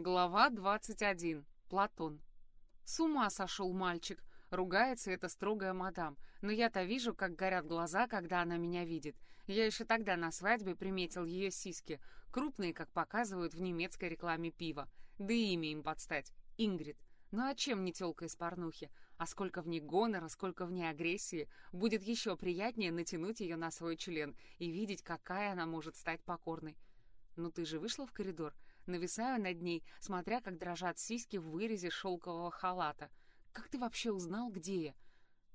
Глава 21. Платон. С ума сошел мальчик. Ругается эта строгая мадам. Но я-то вижу, как горят глаза, когда она меня видит. Я еще тогда на свадьбе приметил ее сиськи, крупные, как показывают в немецкой рекламе пива. Да и имя им подстать. Ингрид. Ну а чем не тёлка из порнухи? А сколько в ней гонора, сколько в ней агрессии. Будет еще приятнее натянуть ее на свой член и видеть, какая она может стать покорной. Ну ты же вышла в коридор? Нависаю над ней, смотря, как дрожат сиськи в вырезе шелкового халата. Как ты вообще узнал, где я?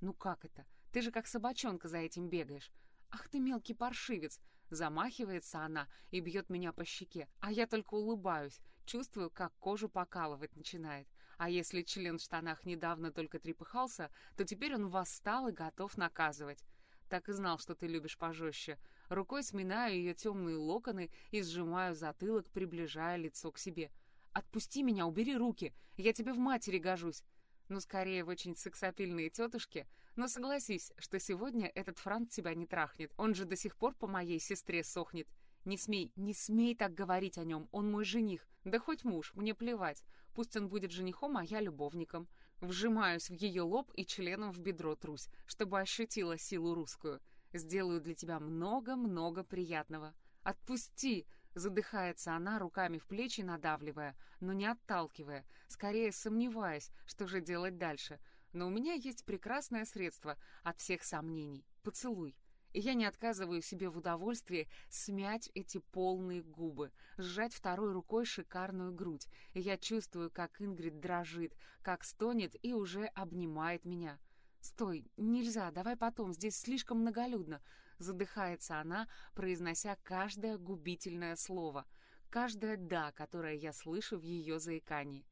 Ну как это? Ты же как собачонка за этим бегаешь. Ах ты мелкий паршивец! Замахивается она и бьет меня по щеке, а я только улыбаюсь, чувствую, как кожу покалывать начинает. А если член в штанах недавно только трепыхался, то теперь он восстал и готов наказывать. Так и знал, что ты любишь пожестче. Рукой сминаю ее темные локоны и сжимаю затылок, приближая лицо к себе. «Отпусти меня, убери руки! Я тебе в матери гожусь!» Ну, скорее, в очень сексапильные тетушки. Но согласись, что сегодня этот Франк тебя не трахнет. Он же до сих пор по моей сестре сохнет. Не смей, не смей так говорить о нем. Он мой жених. Да хоть муж, мне плевать. Пусть он будет женихом, а я любовником. Вжимаюсь в ее лоб и членом в бедро трусь, чтобы ощутила силу русскую. Сделаю для тебя много-много приятного. Отпусти! Задыхается она, руками в плечи надавливая, но не отталкивая, скорее сомневаясь, что же делать дальше. Но у меня есть прекрасное средство от всех сомнений — поцелуй. И я не отказываю себе в удовольствии смять эти полные губы, сжать второй рукой шикарную грудь. И я чувствую, как Ингрид дрожит, как стонет и уже обнимает меня. «Стой, нельзя, давай потом, здесь слишком многолюдно задыхается она, произнося каждое губительное слово, каждое «да», которое я слышу в ее заикании.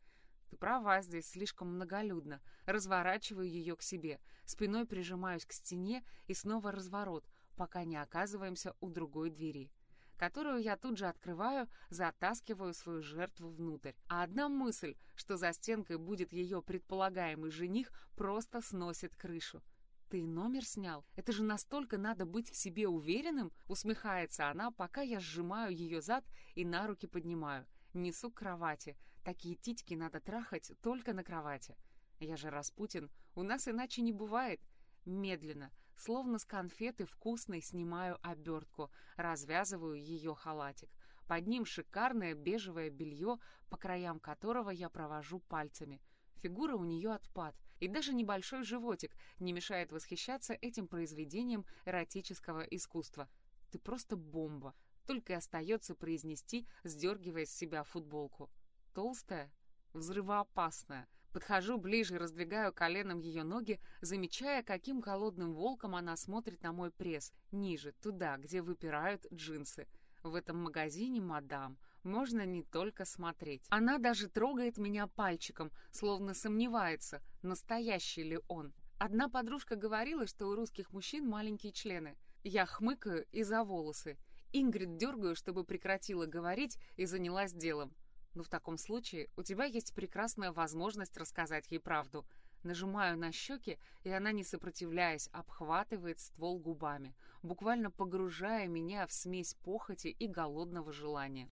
Ты права, здесь слишком многолюдно. Разворачиваю ее к себе, спиной прижимаюсь к стене и снова разворот, пока не оказываемся у другой двери которую я тут же открываю, затаскиваю свою жертву внутрь. А одна мысль, что за стенкой будет ее предполагаемый жених, просто сносит крышу. «Ты номер снял? Это же настолько надо быть в себе уверенным!» Усмехается она, пока я сжимаю ее зад и на руки поднимаю. Несу к кровати. Такие титьки надо трахать только на кровати. Я же Распутин, у нас иначе не бывает. Медленно, словно с конфеты вкусной, снимаю обертку, развязываю ее халатик. Под ним шикарное бежевое белье, по краям которого я провожу пальцами. Фигура у нее отпад, и даже небольшой животик не мешает восхищаться этим произведением эротического искусства. Ты просто бомба. Только и остается произнести, сдергивая с себя футболку. Толстая? Взрывоопасная. Подхожу ближе раздвигаю коленом ее ноги, замечая, каким голодным волком она смотрит на мой пресс, ниже, туда, где выпирают джинсы. В этом магазине, мадам, можно не только смотреть. Она даже трогает меня пальчиком, словно сомневается, настоящий ли он. Одна подружка говорила, что у русских мужчин маленькие члены. Я хмыкаю и за волосы. Ингрид дергаю, чтобы прекратила говорить и занялась делом. Ну, в таком случае у тебя есть прекрасная возможность рассказать ей правду. Нажимаю на щеки, и она, не сопротивляясь, обхватывает ствол губами, буквально погружая меня в смесь похоти и голодного желания.